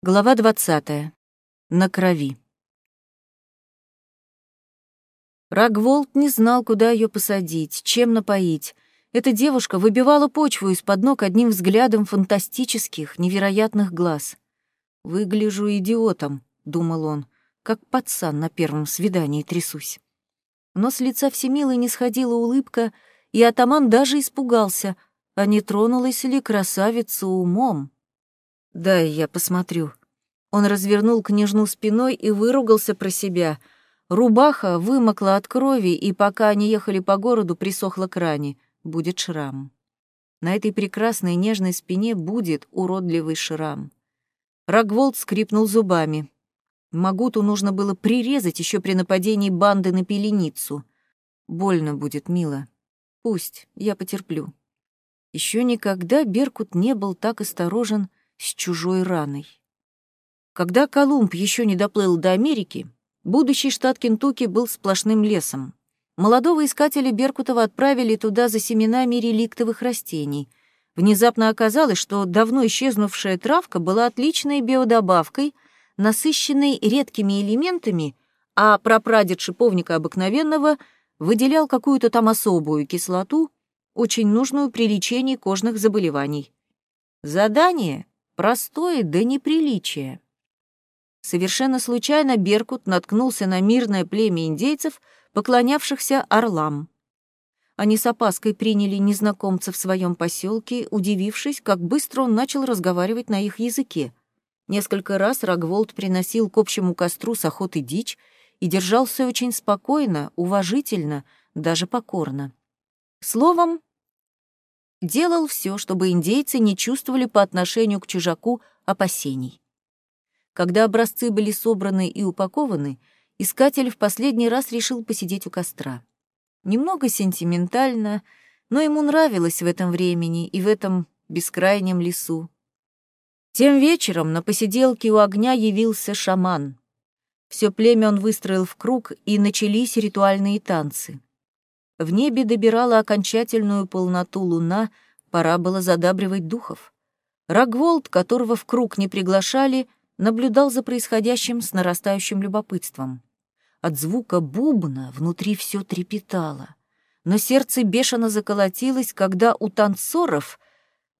Глава 20. На крови. Рагволд не знал, куда ее посадить, чем напоить. Эта девушка выбивала почву из-под ног одним взглядом фантастических, невероятных глаз. «Выгляжу идиотом», — думал он, — «как пацан на первом свидании трясусь». Но с лица Всемилы не сходила улыбка, и атаман даже испугался, а не тронулась ли красавица умом. «Дай я посмотрю». Он развернул княжну спиной и выругался про себя. Рубаха вымокла от крови, и пока они ехали по городу, присохла к ране. Будет шрам. На этой прекрасной нежной спине будет уродливый шрам. Рогволд скрипнул зубами. Магуту нужно было прирезать еще при нападении банды на пеленицу. Больно будет, мило. Пусть, я потерплю. Еще никогда Беркут не был так осторожен с чужой раной. Когда Колумб еще не доплыл до Америки, будущий штат Кентукки был сплошным лесом. Молодого искателя Беркутова отправили туда за семенами реликтовых растений. Внезапно оказалось, что давно исчезнувшая травка была отличной биодобавкой, насыщенной редкими элементами, а прапрадед шиповника обыкновенного выделял какую-то там особую кислоту, очень нужную при лечении кожных заболеваний. Задание Простое до неприличия. Совершенно случайно Беркут наткнулся на мирное племя индейцев, поклонявшихся орлам. Они с опаской приняли незнакомца в своем поселке, удивившись, как быстро он начал разговаривать на их языке. Несколько раз Рогволд приносил к общему костру с охоты дичь и держался очень спокойно, уважительно, даже покорно. Словом, делал все, чтобы индейцы не чувствовали по отношению к чужаку опасений. Когда образцы были собраны и упакованы, искатель в последний раз решил посидеть у костра. Немного сентиментально, но ему нравилось в этом времени и в этом бескрайнем лесу. Тем вечером на посиделке у огня явился шаман. Все племя он выстроил в круг, и начались ритуальные танцы. В небе добирала окончательную полноту луна, пора было задабривать духов. Рогволд, которого в круг не приглашали, наблюдал за происходящим с нарастающим любопытством. От звука бубна внутри все трепетало, но сердце бешено заколотилось, когда у танцоров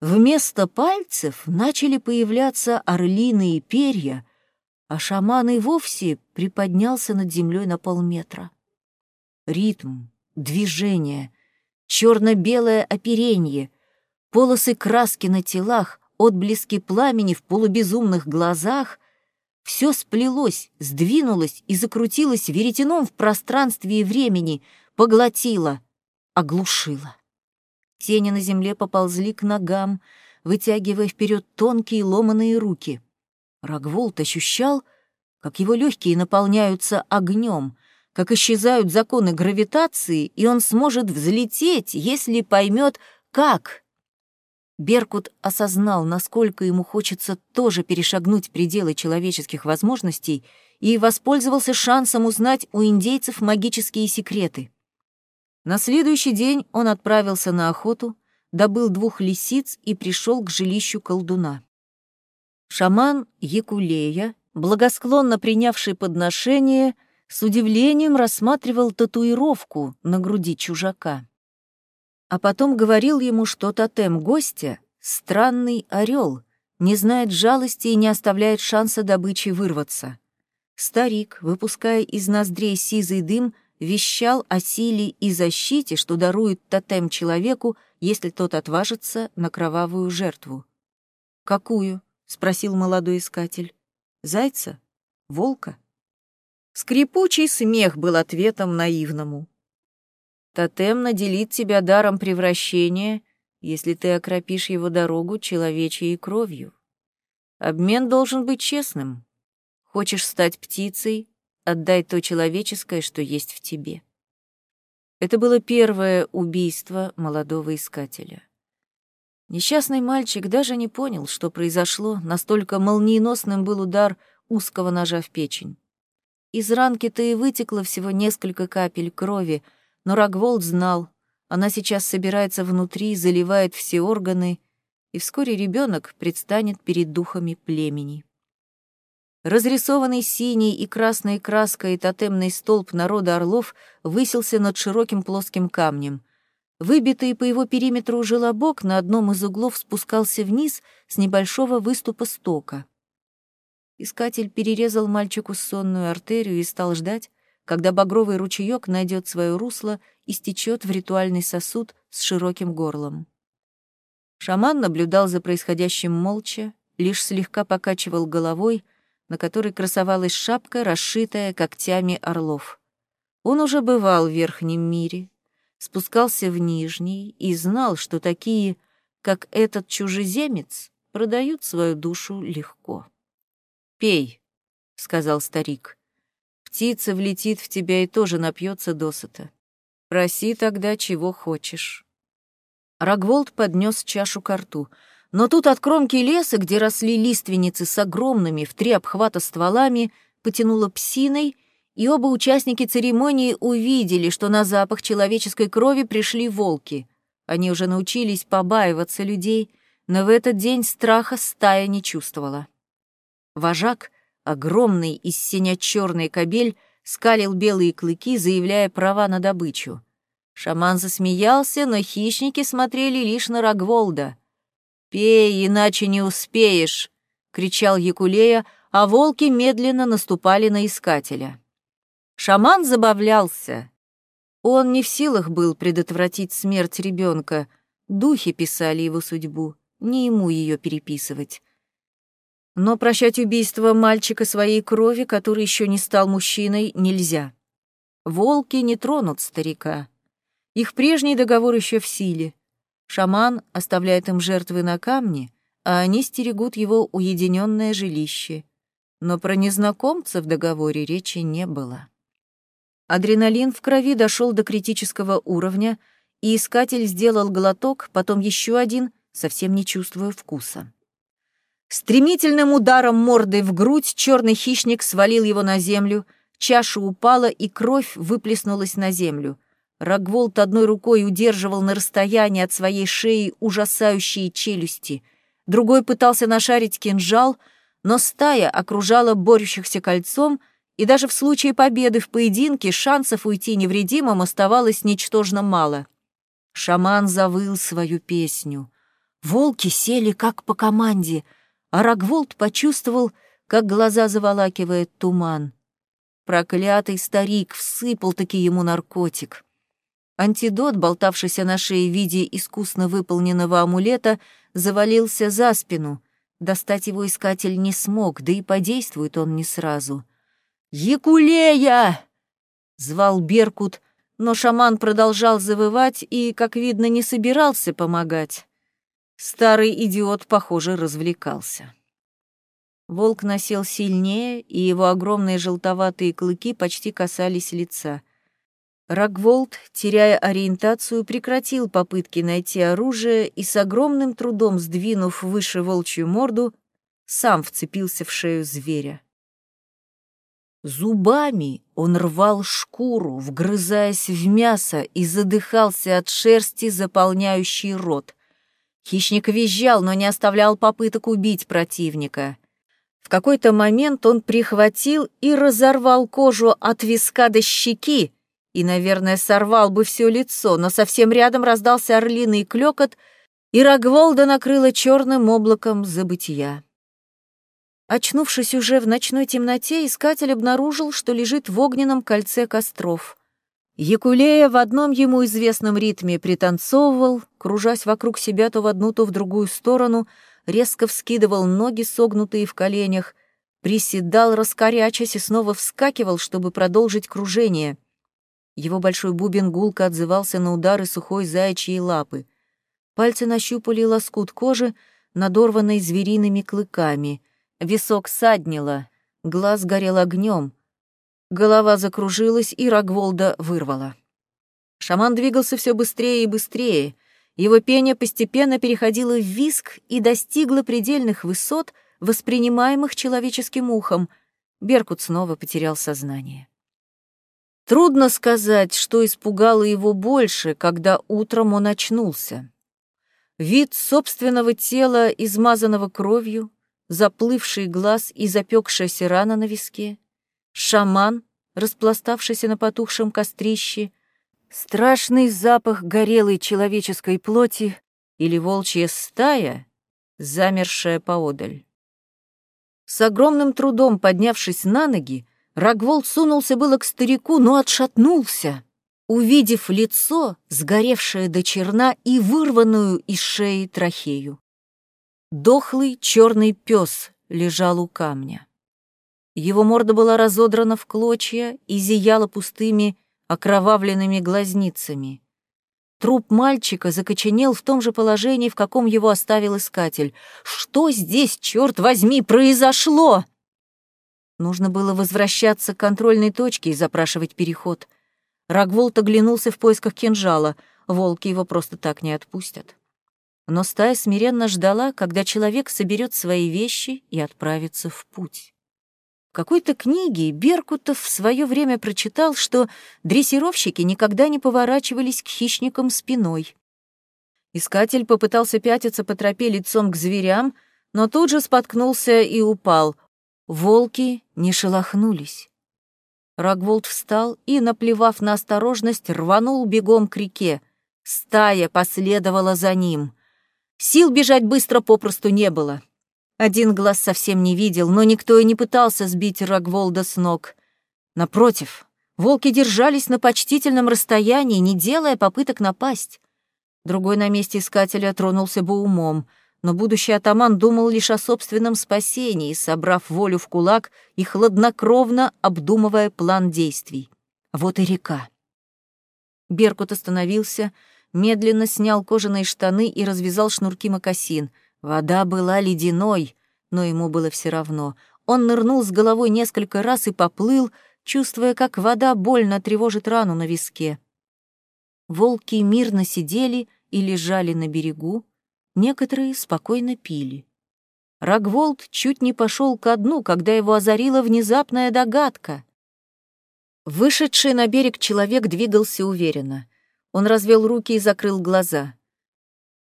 вместо пальцев начали появляться орлиные перья, а шаман и вовсе приподнялся над землей на полметра. Ритм, движение, черно-белое оперенье, полосы краски на телах, отблески пламени в полубезумных глазах — все сплелось, сдвинулось и закрутилось веретеном в пространстве и времени, поглотило, оглушило. Тени на земле поползли к ногам, вытягивая вперед тонкие ломаные руки. Рогволд ощущал, как его легкие наполняются огнем — как исчезают законы гравитации, и он сможет взлететь, если поймет, как. Беркут осознал, насколько ему хочется тоже перешагнуть пределы человеческих возможностей и воспользовался шансом узнать у индейцев магические секреты. На следующий день он отправился на охоту, добыл двух лисиц и пришел к жилищу колдуна. Шаман Якулея, благосклонно принявший подношение, — с удивлением рассматривал татуировку на груди чужака. А потом говорил ему, что тотем гостя — странный орел, не знает жалости и не оставляет шанса добычи вырваться. Старик, выпуская из ноздрей сизый дым, вещал о силе и защите, что дарует тотем человеку, если тот отважится на кровавую жертву. «Какую?» — спросил молодой искатель. «Зайца? Волка?» Скрипучий смех был ответом наивному. Тотем наделит тебя даром превращения, если ты окропишь его дорогу человечьей кровью. Обмен должен быть честным. Хочешь стать птицей — отдай то человеческое, что есть в тебе. Это было первое убийство молодого искателя. Несчастный мальчик даже не понял, что произошло, настолько молниеносным был удар узкого ножа в печень. Из ранки-то и вытекло всего несколько капель крови, но Рогволд знал, она сейчас собирается внутри, заливает все органы, и вскоре ребенок предстанет перед духами племени. Разрисованный синей и красной краской тотемный столб народа орлов высился над широким плоским камнем. Выбитый по его периметру желобок на одном из углов спускался вниз с небольшого выступа стока. Искатель перерезал мальчику сонную артерию и стал ждать, когда багровый ручеёк найдет свое русло и стечет в ритуальный сосуд с широким горлом. Шаман наблюдал за происходящим молча, лишь слегка покачивал головой, на которой красовалась шапка, расшитая когтями орлов. Он уже бывал в верхнем мире, спускался в нижний и знал, что такие, как этот чужеземец, продают свою душу легко. «Пей», — сказал старик. «Птица влетит в тебя и тоже напьется досыта. Проси тогда, чего хочешь». Рогволд поднес чашу к рту, но тут от кромки леса, где росли лиственницы с огромными в три обхвата стволами, потянуло псиной, и оба участники церемонии увидели, что на запах человеческой крови пришли волки. Они уже научились побаиваться людей, но в этот день страха стая не чувствовала. Вожак, огромный из синя-черный кобель, скалил белые клыки, заявляя права на добычу. Шаман засмеялся, но хищники смотрели лишь на Рогволда. «Пей, иначе не успеешь!» — кричал Якулея, а волки медленно наступали на искателя. Шаман забавлялся. Он не в силах был предотвратить смерть ребенка. Духи писали его судьбу, не ему ее переписывать. Но прощать убийство мальчика своей крови, который еще не стал мужчиной, нельзя. Волки не тронут старика. Их прежний договор еще в силе. Шаман оставляет им жертвы на камне, а они стерегут его уединенное жилище. Но про незнакомца в договоре речи не было. Адреналин в крови дошел до критического уровня, и искатель сделал глоток, потом еще один, совсем не чувствуя вкуса. Стремительным ударом мордой в грудь черный хищник свалил его на землю, чаша упала, и кровь выплеснулась на землю. Рогволд одной рукой удерживал на расстоянии от своей шеи ужасающие челюсти, другой пытался нашарить кинжал, но стая окружала борющихся кольцом, и даже в случае победы в поединке шансов уйти невредимым оставалось ничтожно мало. Шаман завыл свою песню. Волки сели как по команде — а Рогволд почувствовал, как глаза заволакивает туман. Проклятый старик всыпал-таки ему наркотик. Антидот, болтавшийся на шее в виде искусно выполненного амулета, завалился за спину. Достать его искатель не смог, да и подействует он не сразу. «Якулея!» — звал Беркут, но шаман продолжал завывать и, как видно, не собирался помогать. Старый идиот, похоже, развлекался. Волк носил сильнее, и его огромные желтоватые клыки почти касались лица. Рогволд, теряя ориентацию, прекратил попытки найти оружие и с огромным трудом сдвинув выше волчью морду, сам вцепился в шею зверя. Зубами он рвал шкуру, вгрызаясь в мясо, и задыхался от шерсти, заполняющей рот. Хищник визжал, но не оставлял попыток убить противника. В какой-то момент он прихватил и разорвал кожу от виска до щеки, и, наверное, сорвал бы все лицо, но совсем рядом раздался орлиный клёкот, и Рогволда накрыло черным облаком забытия. Очнувшись уже в ночной темноте, искатель обнаружил, что лежит в огненном кольце костров. Якулея в одном ему известном ритме пританцовывал, кружась вокруг себя то в одну, то в другую сторону, резко вскидывал ноги, согнутые в коленях, приседал, раскорячась и снова вскакивал, чтобы продолжить кружение. Его большой бубен гулко отзывался на удары сухой заячьей лапы. Пальцы нащупали лоскут кожи, надорванной звериными клыками. Висок саднило, глаз горел огнем — Голова закружилась, и Рогволда вырвала. Шаман двигался все быстрее и быстрее. Его пение постепенно переходило в виск и достигло предельных высот, воспринимаемых человеческим ухом. Беркут снова потерял сознание. Трудно сказать, что испугало его больше, когда утром он очнулся. Вид собственного тела, измазанного кровью, заплывший глаз и запекшаяся рана на виске, шаман, распластавшийся на потухшем кострище, страшный запах горелой человеческой плоти или волчья стая, замершая поодаль. С огромным трудом поднявшись на ноги, Рогволд сунулся было к старику, но отшатнулся, увидев лицо, сгоревшее до черна и вырванную из шеи трахею. Дохлый черный пес лежал у камня. Его морда была разодрана в клочья и зияла пустыми, окровавленными глазницами. Труп мальчика закоченел в том же положении, в каком его оставил искатель. Что здесь, черт возьми, произошло? Нужно было возвращаться к контрольной точке и запрашивать переход. Рогволт оглянулся в поисках кинжала. Волки его просто так не отпустят. Но стая смиренно ждала, когда человек соберет свои вещи и отправится в путь. Какой-то книге Беркутов в свое время прочитал, что дрессировщики никогда не поворачивались к хищникам спиной. Искатель попытался пятиться по тропе лицом к зверям, но тут же споткнулся и упал. Волки не шелохнулись. Рогволд встал и, наплевав на осторожность, рванул бегом к реке. Стая последовала за ним. Сил бежать быстро попросту не было. Один глаз совсем не видел, но никто и не пытался сбить Рогволда с ног. Напротив, волки держались на почтительном расстоянии, не делая попыток напасть. Другой на месте искателя тронулся бы умом, но будущий атаман думал лишь о собственном спасении, собрав волю в кулак и хладнокровно обдумывая план действий. Вот и река. Беркут остановился, медленно снял кожаные штаны и развязал шнурки мокасин — Вода была ледяной, но ему было все равно. Он нырнул с головой несколько раз и поплыл, чувствуя, как вода больно тревожит рану на виске. Волки мирно сидели и лежали на берегу, некоторые спокойно пили. Рогволд чуть не пошел ко дну, когда его озарила внезапная догадка. Вышедший на берег человек двигался уверенно. Он развел руки и закрыл глаза.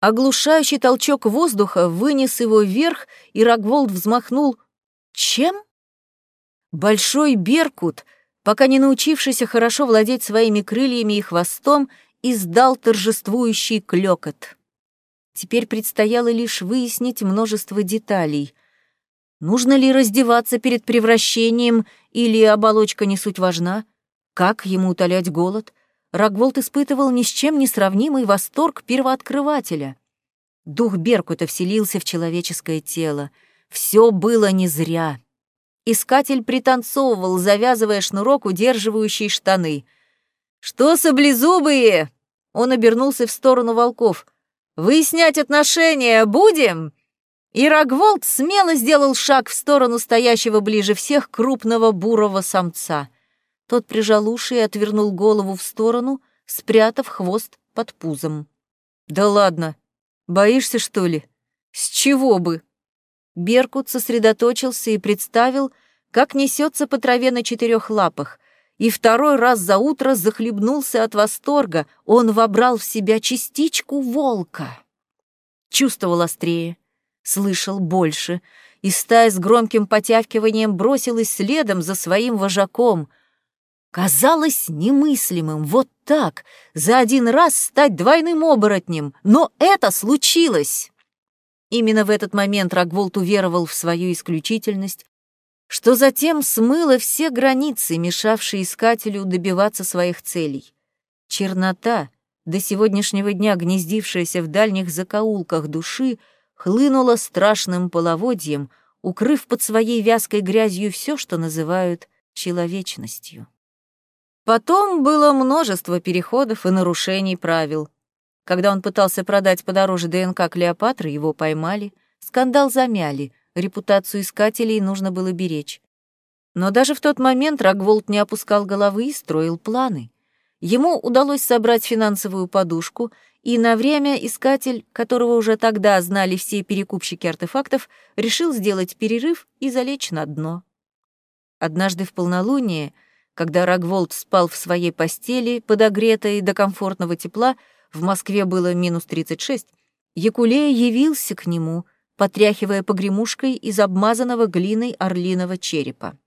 Оглушающий толчок воздуха вынес его вверх, и Рогволд взмахнул. Чем? Большой беркут, пока не научившийся хорошо владеть своими крыльями и хвостом, издал торжествующий клёкот. Теперь предстояло лишь выяснить множество деталей. Нужно ли раздеваться перед превращением, или оболочка не суть важна? Как ему утолять голод? Рогволд испытывал ни с чем не сравнимый восторг первооткрывателя. Дух Беркута вселился в человеческое тело. Все было не зря. Искатель пританцовывал, завязывая шнурок, удерживающий штаны. «Что, саблезубые?» Он обернулся в сторону волков. «Выяснять отношения будем?» И Рогволд смело сделал шаг в сторону стоящего ближе всех крупного бурого самца — тот прижал уши и отвернул голову в сторону, спрятав хвост под пузом. «Да ладно, боишься, что ли? С чего бы?» Беркут сосредоточился и представил, как несется по траве на четырех лапах, и второй раз за утро захлебнулся от восторга. Он вобрал в себя частичку волка. Чувствовал острее, слышал больше, и стая с громким потявкиванием бросилась следом за своим вожаком — Казалось немыслимым вот так, за один раз стать двойным оборотнем, но это случилось. Именно в этот момент Рогволд уверовал в свою исключительность, что затем смыло все границы, мешавшие искателю добиваться своих целей. Чернота, до сегодняшнего дня гнездившаяся в дальних закоулках души, хлынула страшным половодьем, укрыв под своей вязкой грязью все, что называют человечностью. Потом было множество переходов и нарушений правил. Когда он пытался продать подороже ДНК Клеопатры, его поймали, скандал замяли, репутацию искателей нужно было беречь. Но даже в тот момент Рогволд не опускал головы и строил планы. Ему удалось собрать финансовую подушку, и на время искатель, которого уже тогда знали все перекупщики артефактов, решил сделать перерыв и залечь на дно. Однажды в полнолуние — когда Рогволд спал в своей постели, подогретой до комфортного тепла, в Москве было минус 36, Якулея явился к нему, потряхивая погремушкой из обмазанного глиной орлиного черепа.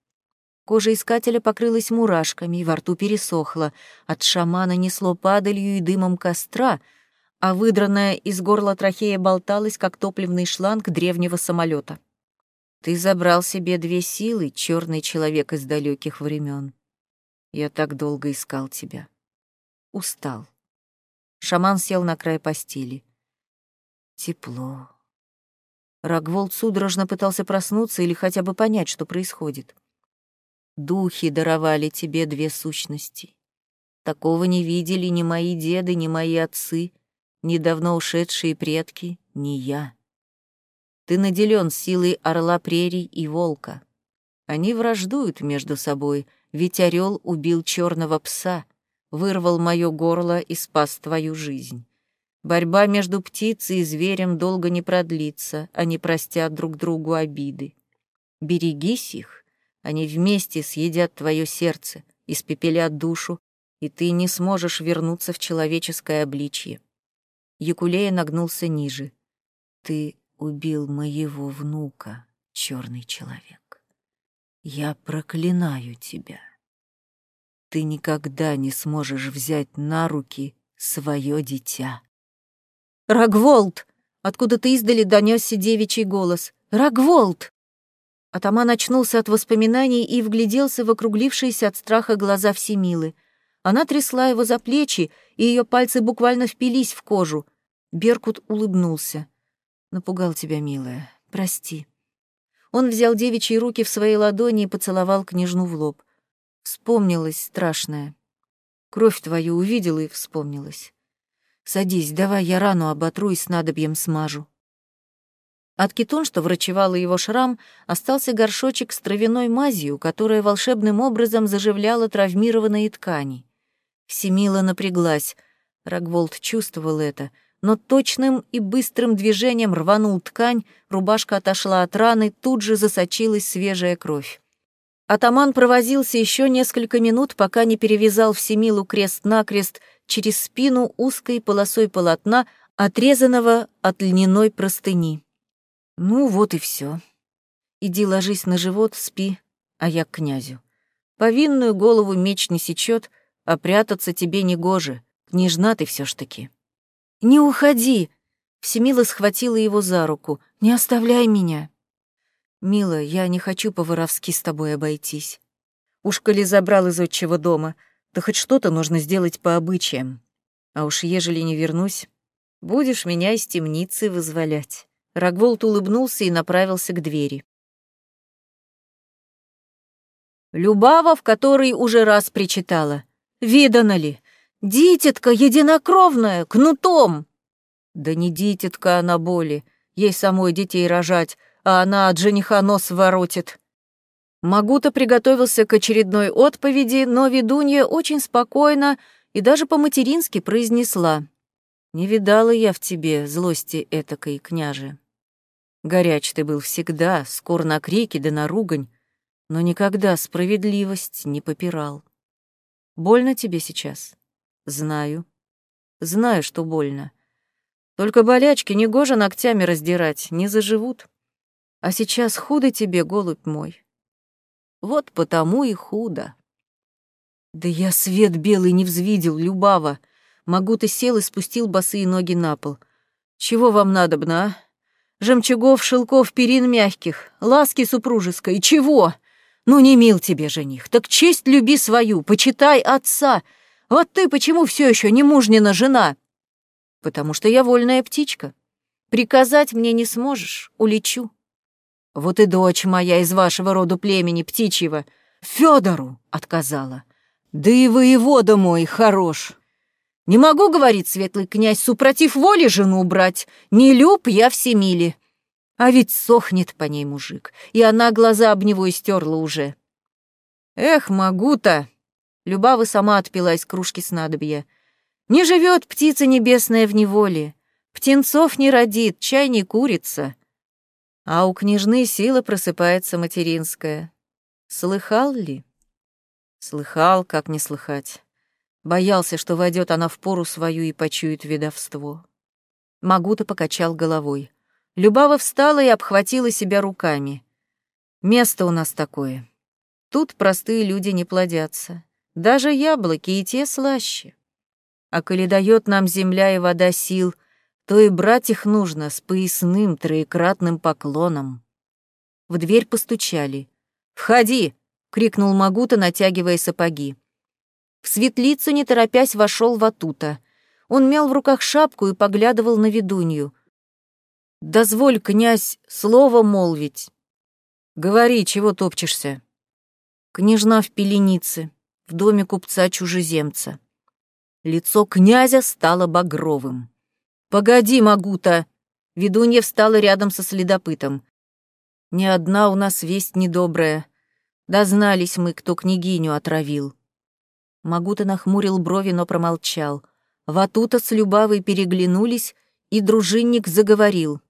Кожа искателя покрылась мурашками, во рту пересохло, от шамана несло падалью и дымом костра, а выдранная из горла трахея болталась, как топливный шланг древнего самолета. Ты забрал себе две силы, черный человек из далеких времен. Я так долго искал тебя. Устал. Шаман сел на край постели. Тепло. Рогволд судорожно пытался проснуться или хотя бы понять, что происходит. Духи даровали тебе две сущности. Такого не видели ни мои деды, ни мои отцы, ни давно ушедшие предки, ни я. Ты наделен силой орла прерий и волка. Они враждуют между собой, ведь орел убил черного пса, вырвал мое горло и спас твою жизнь. Борьба между птицей и зверем долго не продлится, они простят друг другу обиды. Берегись их, они вместе съедят твое сердце, испепелят душу, и ты не сможешь вернуться в человеческое обличье. Якулея нагнулся ниже. Ты убил моего внука, черный человек. Я проклинаю тебя. Ты никогда не сможешь взять на руки свое дитя. Рогволд! Откуда-то издали донесся девичий голос. Рогволд! Атаман очнулся от воспоминаний и вгляделся в округлившиеся от страха глаза Всемилы. Она трясла его за плечи, и ее пальцы буквально впились в кожу. Беркут улыбнулся. «Напугал тебя, милая. Прости». Он взял девичьи руки в свои ладони и поцеловал княжну в лоб. Вспомнилось страшное. Кровь твою увидела и вспомнилась. «Садись, давай я рану оботру и снадобьем смажу». От кетон, что врачевала его шрам, остался горшочек с травяной мазью, которая волшебным образом заживляла травмированные ткани. Семила напряглась. Рогволд чувствовал это, но точным и быстрым движением рванул ткань, рубашка отошла от раны, тут же засочилась свежая кровь. Атаман провозился еще несколько минут, пока не перевязал Всемилу крест-накрест через спину узкой полосой полотна, отрезанного от льняной простыни. Ну вот и все. Иди ложись на живот, спи, а я к князю. Повинную голову меч не сечет, а прятаться тебе не гоже. Княжна ты все ж таки. Не уходи! Всемила схватила его за руку. Не оставляй меня. Мила, я не хочу по-воровски с тобой обойтись. Уж коли забрал из отчего дома, то хоть что-то нужно сделать по обычаям. А уж ежели не вернусь, будешь меня из темницы вызволять. Рогволд улыбнулся и направился к двери. Любава, в которой уже раз причитала. «Видано ли? Дитятка единокровная, кнутом!» «Да не дитятка она боли, ей самой детей рожать, а она от жениха нос воротит». Магута приготовился к очередной отповеди, но ведунья очень спокойно и даже по-матерински произнесла. «Не видала я в тебе злости этакой, княже». Горяч ты был всегда, скор на крики да на ругань, но никогда справедливость не попирал. Больно тебе сейчас? Знаю. Знаю, что больно. Только болячки негоже ногтями раздирать, не заживут. А сейчас худо тебе, голубь мой. Вот потому и худо. Да я свет белый не взвидел, Любава. Могу ты сел и спустил босые ноги на пол. Чего вам надобно, а? жемчугов, шелков, перин мягких, ласки супружеской. Чего? Ну, не мил тебе жених, так честь люби свою, почитай отца. Вот ты почему все еще не мужнина жена? Потому что я вольная птичка. Приказать мне не сможешь, улечу. Вот и дочь моя из вашего рода племени птичьего Федору отказала. Да и воевода мой хорош. Не могу, говорит светлый князь, супротив воли жену брать. Не люб я в Семиле. А ведь сохнет по ней мужик, и она глаза об него истерла уже. Эх, могу-то! Любава сама отпила из кружки снадобья. Не живет птица небесная в неволе, птенцов не родит, чай не курица. А у княжны сила просыпается материнская. Слыхал ли? Слыхал, как не слыхать. Боялся, что войдет она в пору свою и почует ведовство. Магута покачал головой. Любава встала и обхватила себя руками. Место у нас такое. Тут простые люди не плодятся. Даже яблоки и те слаще. А коли дает нам земля и вода сил, то и брать их нужно с поясным троекратным поклоном. В дверь постучали. «Входи!» — крикнул Магута, натягивая сапоги. В светлицу, не торопясь, вошел Ватута. Он мял в руках шапку и поглядывал на ведунью. «Дозволь, князь, слово молвить». «Говори, чего топчешься?» «Княжна в пеленице, в доме купца-чужеземца». Лицо князя стало багровым. «Погоди, Магута!» Ведунья встала рядом со следопытом. «Не одна у нас весть недобрая. Дознались мы, кто княгиню отравил». Магута нахмурил брови, но промолчал. Ватута с Любавой переглянулись, и дружинник заговорил.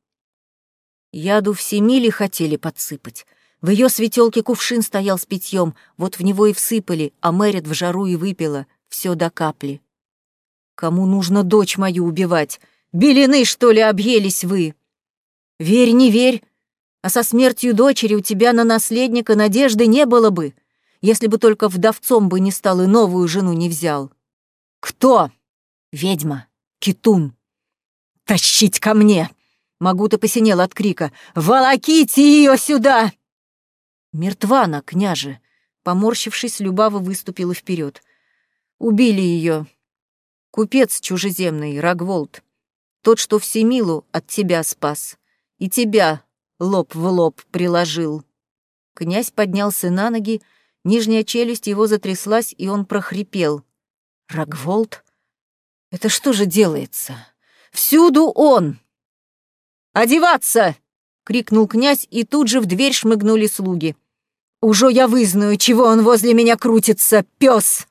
Яду в Семиле хотели подсыпать. В ее светелке кувшин стоял с питьем, вот в него и всыпали, а Мэрит в жару и выпила, все до капли. Кому нужно дочь мою убивать? Белины, что ли, объелись вы? Верь, не верь, а со смертью дочери у тебя на наследника надежды не было бы, если бы только вдовцом бы не стал и новую жену не взял. Кто? Ведьма. Китун. Тащить ко мне! Магута посинел от крика. «Волоките ее сюда!» Мертва она, княже. Поморщившись, Любава выступила вперед. Убили ее. Купец чужеземный, Рогволд. Тот, что Всемилу от тебя спас. И тебя лоб в лоб приложил. Князь поднялся на ноги, нижняя челюсть его затряслась, и он прохрипел. «Рогволд? Это что же делается? Всюду он!» «Одеваться!» — крикнул князь, и тут же в дверь шмыгнули слуги. «Уже я вызнаю, чего он возле меня крутится, пес!»